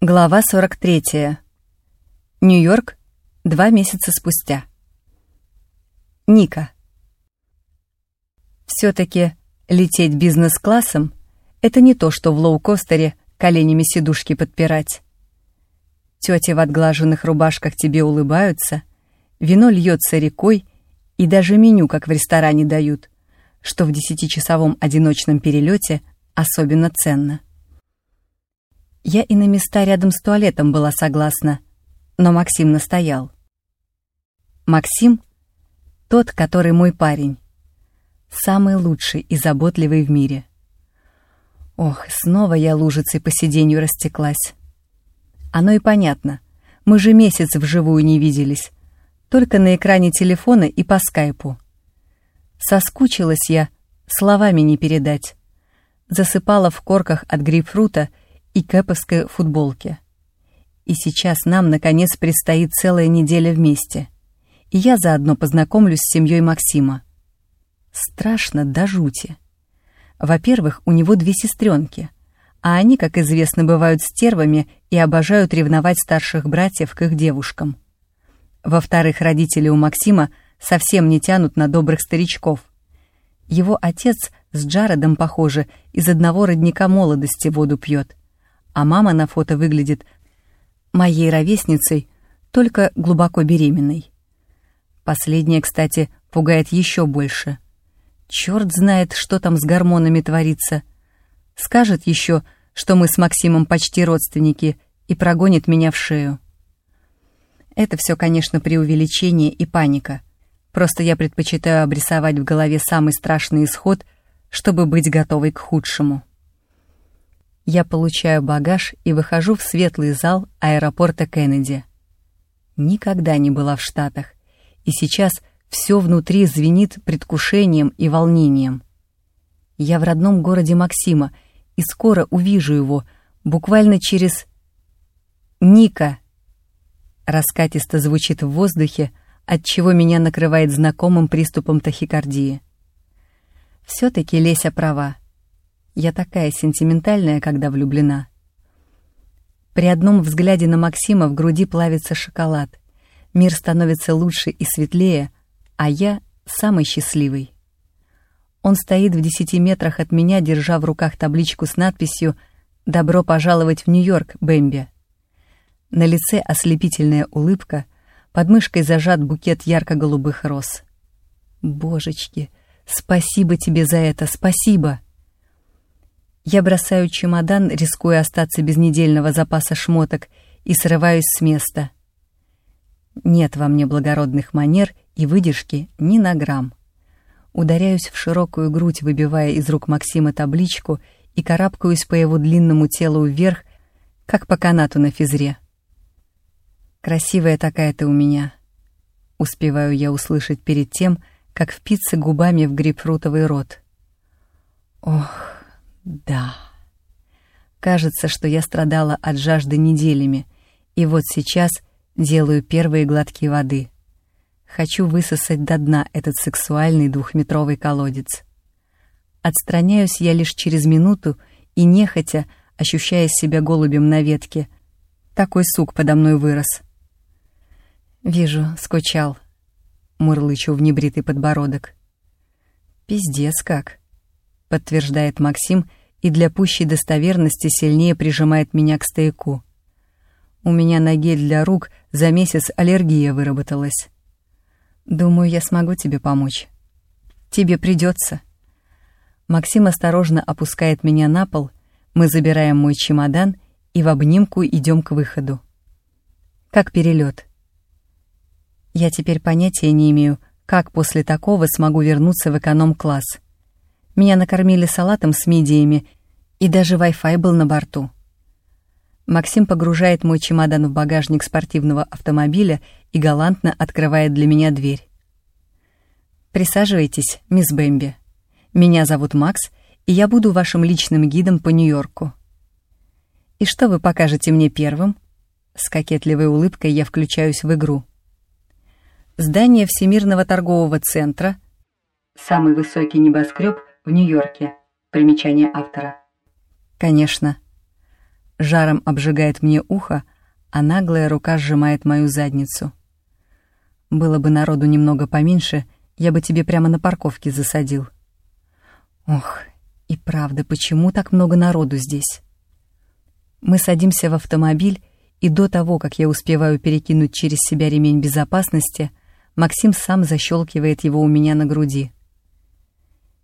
Глава 43. Нью-Йорк. Два месяца спустя. Ника. Все-таки лететь бизнес-классом — это не то, что в лоукостере коленями сидушки подпирать. Тети в отглаженных рубашках тебе улыбаются, вино льется рекой, и даже меню, как в ресторане, дают, что в десятичасовом одиночном перелете особенно ценно. Я и на места рядом с туалетом была согласна, но Максим настоял. Максим — тот, который мой парень. Самый лучший и заботливый в мире. Ох, снова я лужицей по сиденью растеклась. Оно и понятно. Мы же месяц вживую не виделись. Только на экране телефона и по скайпу. Соскучилась я, словами не передать. Засыпала в корках от грейпфрута и кэповской футболке. И сейчас нам, наконец, предстоит целая неделя вместе. И я заодно познакомлюсь с семьей Максима. Страшно до жути. Во-первых, у него две сестренки, а они, как известно, бывают стервами и обожают ревновать старших братьев к их девушкам. Во-вторых, родители у Максима совсем не тянут на добрых старичков. Его отец с Джаредом, похоже, из одного родника молодости воду пьет а мама на фото выглядит моей ровесницей, только глубоко беременной. Последняя, кстати, пугает еще больше. Черт знает, что там с гормонами творится. Скажет еще, что мы с Максимом почти родственники, и прогонит меня в шею. Это все, конечно, преувеличение и паника. Просто я предпочитаю обрисовать в голове самый страшный исход, чтобы быть готовой к худшему. Я получаю багаж и выхожу в светлый зал аэропорта Кеннеди. Никогда не была в Штатах, и сейчас все внутри звенит предвкушением и волнением. Я в родном городе Максима, и скоро увижу его, буквально через... «Ника!» Раскатисто звучит в воздухе, от чего меня накрывает знакомым приступом тахикардии. Все-таки Леся права. Я такая сентиментальная, когда влюблена. При одном взгляде на Максима в груди плавится шоколад. Мир становится лучше и светлее, а я самый счастливый. Он стоит в десяти метрах от меня, держа в руках табличку с надписью «Добро пожаловать в Нью-Йорк, Бэмби». На лице ослепительная улыбка, под мышкой зажат букет ярко-голубых роз. «Божечки, спасибо тебе за это, спасибо!» Я бросаю чемодан, рискуя остаться без недельного запаса шмоток, и срываюсь с места. Нет во мне благородных манер и выдержки ни на грамм. Ударяюсь в широкую грудь, выбивая из рук Максима табличку и карабкаюсь по его длинному телу вверх, как по канату на физре. «Красивая такая ты у меня», — успеваю я услышать перед тем, как впиться губами в грейпфрутовый рот. «Ох...» Да. Кажется, что я страдала от жажды неделями, и вот сейчас делаю первые глотки воды. Хочу высосать до дна этот сексуальный двухметровый колодец. Отстраняюсь я лишь через минуту и нехотя, ощущая себя голубем на ветке. Такой сук подо мной вырос. Вижу, скучал. Мурлычу в небритый подбородок. Пиздец как, подтверждает Максим и для пущей достоверности сильнее прижимает меня к стояку. У меня на гель для рук за месяц аллергия выработалась. Думаю, я смогу тебе помочь. Тебе придется. Максим осторожно опускает меня на пол, мы забираем мой чемодан и в обнимку идем к выходу. Как перелет. Я теперь понятия не имею, как после такого смогу вернуться в эконом-класс. Меня накормили салатом с мидиями, и даже Wi-Fi был на борту. Максим погружает мой чемодан в багажник спортивного автомобиля и галантно открывает для меня дверь. «Присаживайтесь, мисс Бэмби. Меня зовут Макс, и я буду вашим личным гидом по Нью-Йорку». «И что вы покажете мне первым?» С кокетливой улыбкой я включаюсь в игру. Здание Всемирного торгового центра, самый высокий небоскреб в Нью-Йорке. Примечание автора. Конечно. жаром обжигает мне ухо, а наглая рука сжимает мою задницу. Было бы народу немного поменьше, я бы тебе прямо на парковке засадил. Ох, и правда, почему так много народу здесь? Мы садимся в автомобиль, и до того, как я успеваю перекинуть через себя ремень безопасности, Максим сам защелкивает его у меня на груди.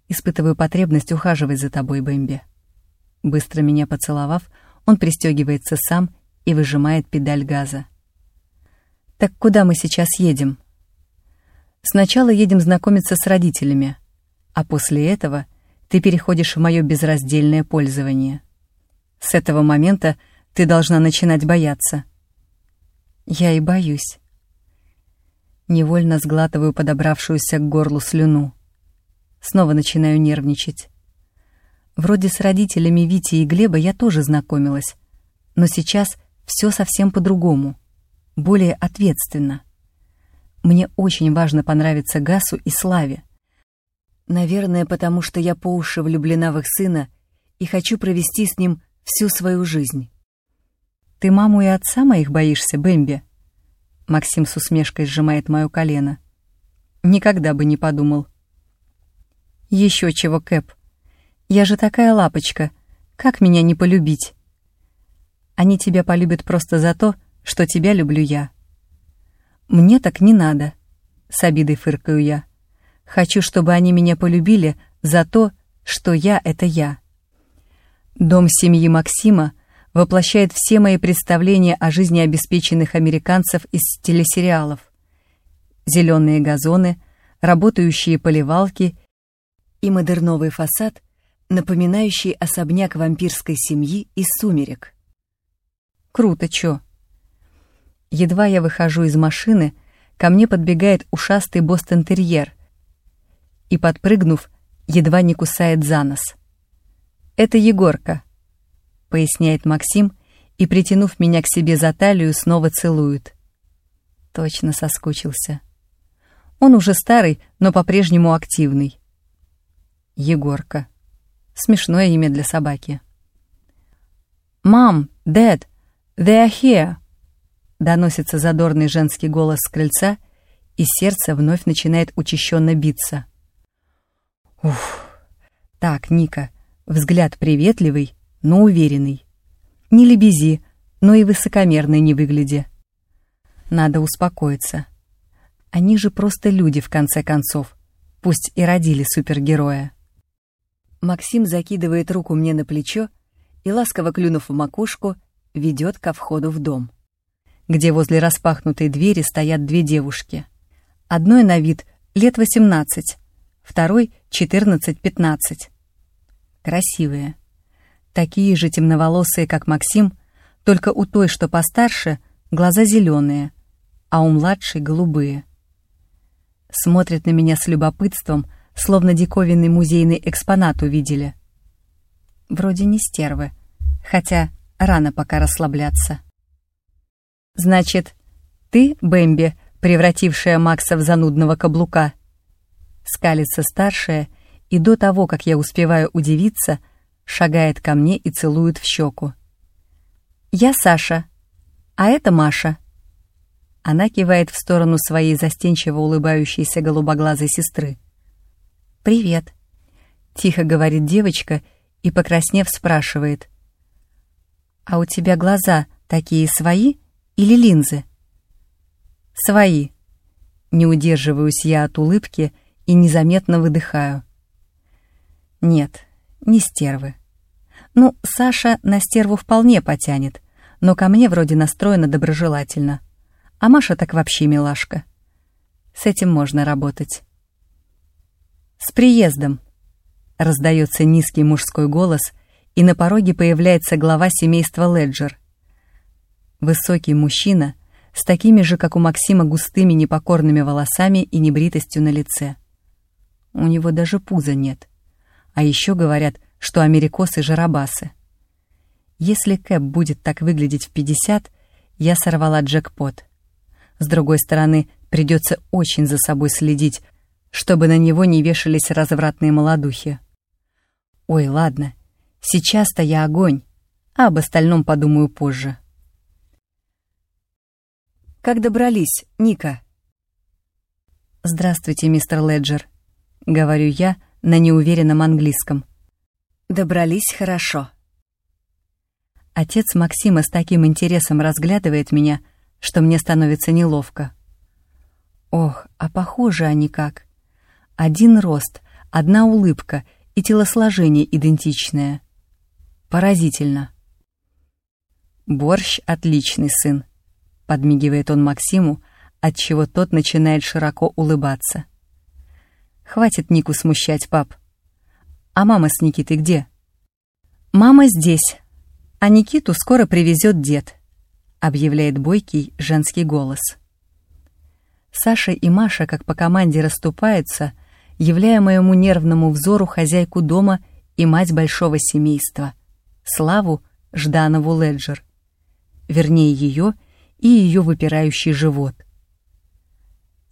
Испытываю потребность ухаживать за тобой, Бэмби. Быстро меня поцеловав, он пристегивается сам и выжимает педаль газа. «Так куда мы сейчас едем?» «Сначала едем знакомиться с родителями, а после этого ты переходишь в мое безраздельное пользование. С этого момента ты должна начинать бояться». «Я и боюсь». Невольно сглатываю подобравшуюся к горлу слюну. Снова начинаю нервничать. Вроде с родителями Вити и Глеба я тоже знакомилась, но сейчас все совсем по-другому, более ответственно. Мне очень важно понравиться Гасу и Славе. Наверное, потому что я по уши влюблена в их сына и хочу провести с ним всю свою жизнь. «Ты маму и отца моих боишься, Бэмби?» Максим с усмешкой сжимает мое колено. «Никогда бы не подумал». «Еще чего, Кэп. Я же такая лапочка. Как меня не полюбить?» Они тебя полюбят просто за то, что тебя люблю я. Мне так не надо, с обидой фыркаю я. Хочу, чтобы они меня полюбили за то, что я — это я. Дом семьи Максима воплощает все мои представления о жизни обеспеченных американцев из телесериалов. Зеленые газоны, работающие поливалки и модерновый фасад, напоминающий особняк вампирской семьи из «Сумерек». Круто, чё? Едва я выхожу из машины, ко мне подбегает ушастый бостон-терьер и, подпрыгнув, едва не кусает за нос. «Это Егорка», — поясняет Максим, и, притянув меня к себе за талию, снова целует. Точно соскучился. Он уже старый, но по-прежнему активный. Егорка. Смешное имя для собаки. «Мам! Дэд!» «They are here!» Доносится задорный женский голос с крыльца, и сердце вновь начинает учащенно биться. Уф. Так, Ника, взгляд приветливый, но уверенный. Не лебези, но и высокомерный не выгляди. Надо успокоиться. Они же просто люди, в конце концов, пусть и родили супергероя. Максим закидывает руку мне на плечо и, ласково клюнув в макушку, ведет ко входу в дом, где возле распахнутой двери стоят две девушки. Одной на вид лет 18, второй 14-15. Красивые. Такие же темноволосые, как Максим, только у той, что постарше, глаза зеленые, а у младшей голубые. Смотрят на меня с любопытством, словно диковинный музейный экспонат увидели. Вроде не стервы, хотя рано пока расслабляться. «Значит, ты, Бэмби, превратившая Макса в занудного каблука?» Скалится старшая, и до того, как я успеваю удивиться, шагает ко мне и целует в щеку. «Я Саша, а это Маша». Она кивает в сторону своей застенчиво улыбающейся голубоглазой сестры. «Привет», — тихо говорит девочка и, покраснев, спрашивает. «А у тебя глаза такие свои или линзы?» «Свои». Не удерживаюсь я от улыбки и незаметно выдыхаю. «Нет, не стервы. Ну, Саша на стерву вполне потянет, но ко мне вроде настроена доброжелательно. А Маша так вообще милашка. С этим можно работать». «С приездом!» — раздается низкий мужской голос — и на пороге появляется глава семейства Леджер. Высокий мужчина с такими же, как у Максима, густыми непокорными волосами и небритостью на лице. У него даже пуза нет. А еще говорят, что америкосы — жарабасы. Если Кэп будет так выглядеть в 50, я сорвала джекпот. С другой стороны, придется очень за собой следить, чтобы на него не вешались развратные молодухи. Ой, ладно, Сейчас-то я огонь, а об остальном подумаю позже. «Как добрались, Ника?» «Здравствуйте, мистер Леджер», — говорю я на неуверенном английском. «Добрались хорошо». Отец Максима с таким интересом разглядывает меня, что мне становится неловко. Ох, а похожи они как. Один рост, одна улыбка и телосложение идентичное. Поразительно. «Борщ — отличный сын», — подмигивает он Максиму, отчего тот начинает широко улыбаться. «Хватит Нику смущать, пап. А мама с Никитой где?» «Мама здесь, а Никиту скоро привезет дед», — объявляет бойкий женский голос. Саша и Маша, как по команде, расступаются, являя моему нервному взору хозяйку дома и мать большого семейства, Славу Жданову Леджер вернее ее и ее выпирающий живот.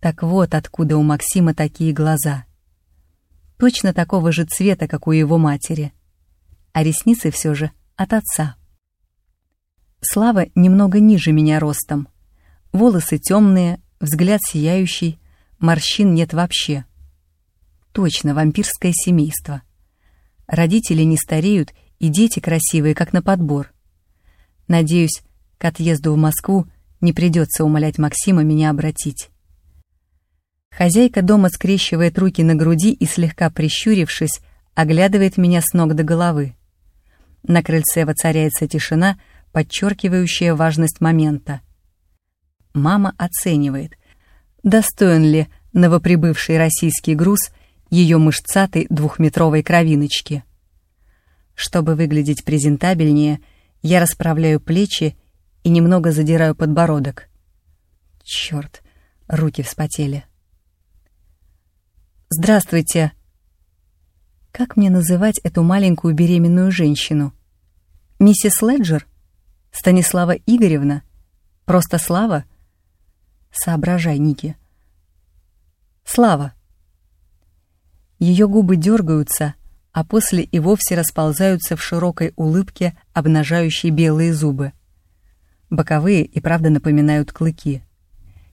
Так вот откуда у Максима такие глаза. Точно такого же цвета, как у его матери. А ресницы все же от отца. Слава немного ниже меня ростом. Волосы темные, взгляд сияющий, морщин нет вообще. Точно вампирское семейство. Родители не стареют, и дети красивые, как на подбор. Надеюсь, к отъезду в Москву не придется умолять Максима меня обратить. Хозяйка дома скрещивает руки на груди и, слегка прищурившись, оглядывает меня с ног до головы. На крыльце воцаряется тишина, подчеркивающая важность момента. Мама оценивает, достоин ли новоприбывший российский груз ее мышцатой двухметровой кровиночки. Чтобы выглядеть презентабельнее, я расправляю плечи и немного задираю подбородок. Черт, руки вспотели. «Здравствуйте!» Как мне называть эту маленькую беременную женщину? Миссис Леджер? Станислава Игоревна? Просто Слава? Соображай, Ники. Слава. Ее губы дергаются, а после и вовсе расползаются в широкой улыбке, обнажающей белые зубы. Боковые и правда напоминают клыки.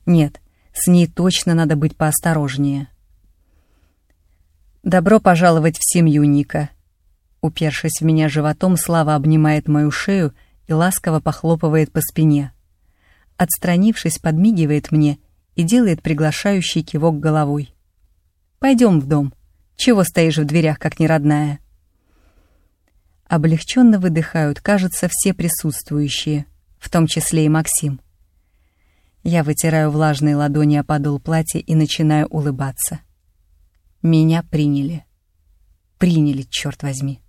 Нет, с ней точно надо быть поосторожнее. «Добро пожаловать в семью, Ника!» Упершись в меня животом, Слава обнимает мою шею и ласково похлопывает по спине. Отстранившись, подмигивает мне и делает приглашающий кивок головой. «Пойдем в дом. Чего стоишь в дверях, как неродная?» Облегченно выдыхают, кажется, все присутствующие в том числе и Максим. Я вытираю влажные ладони о подол платья и начинаю улыбаться. Меня приняли. Приняли, черт возьми.